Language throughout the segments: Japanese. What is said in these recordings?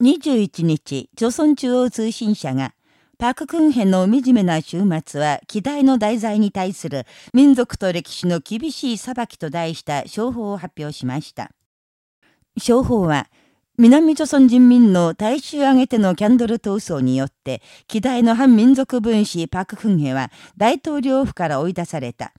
21日、朝鮮中央通信社が、パククンヘの惨めな終末は、希代の題材に対する民族と歴史の厳しい裁きと題した商法を発表しました。商法は、南朝鮮人民の大衆挙げてのキャンドル闘争によって、希代の反民族分子パククンヘは大統領府から追い出された。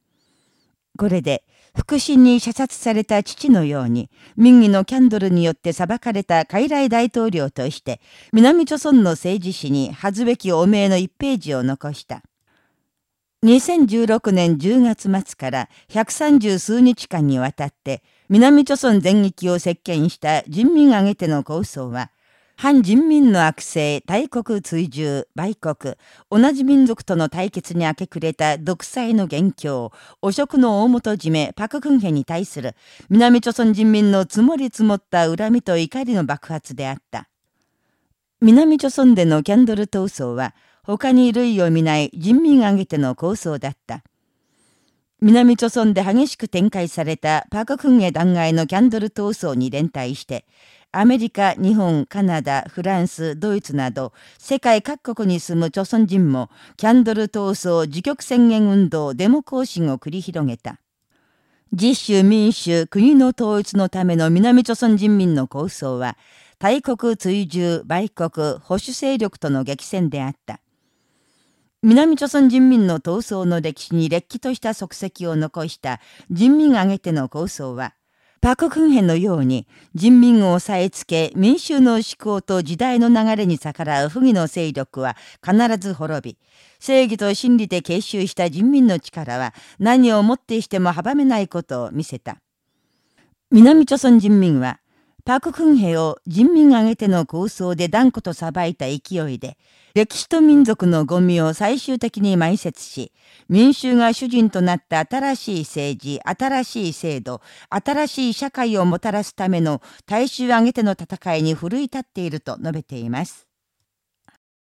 これで、腹心に射殺された父のように、民意のキャンドルによって裁かれた傀儡大統領として、南朝村の政治史に恥ずべき汚名の一ページを残した。2016年10月末から130数日間にわたって、南朝村全域を席巻した人民挙げての構想は、反人民の悪性、大国追従、売国、同じ民族との対決に明け暮れた独裁の元凶、汚職の大元締め、パククンヘに対する南朝鮮人民の積もり積もった恨みと怒りの爆発であった。南朝鮮でのキャンドル闘争は、他に類を見ない人民挙げての構想だった。南朝鮮で激しく展開されたパククンヘ弾劾のキャンドル闘争に連帯して、アメリカ、日本、カナダ、フランス、ドイツなど、世界各国に住む朝鮮人も、キャンドル闘争、自局宣言運動、デモ行進を繰り広げた。自主民主、国の統一のための南朝鮮人民の構想は、大国追従、売国、保守勢力との激戦であった。南朝鮮人民の闘争の歴史に劣気とした足跡を残した人民挙げての構想は、パククンヘのように人民を押さえつけ民衆の思考と時代の流れに逆らう不義の勢力は必ず滅び、正義と真理で結集した人民の力は何をもってしても阻めないことを見せた。南朝鮮人民はパククンヘを人民挙げての構想で断固と裁いた勢いで、歴史と民族のゴミを最終的に埋設し、民衆が主人となった新しい政治、新しい制度、新しい社会をもたらすための大衆挙げての戦いに奮い立っていると述べています。